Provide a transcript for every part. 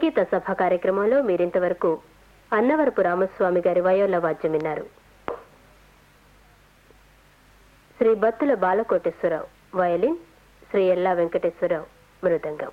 సంగీత సభ కార్యక్రమంలో మీరింతవరకు అన్నవరపు రామస్వామి గారి వయోల వాద్యం విన్నారు. శ్రీ బత్తుల బాలకోటేశ్వరరావు వయలిన్ శ్రీ ఎల్లా వెంకటేశ్వరరావు మృదంగం.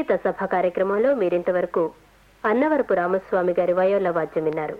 సంగీత సభ కార్యక్రమంలో మీరింతవరకు అన్నవరపు రామస్వామి గారి వయోల వాద్యం విన్నారు.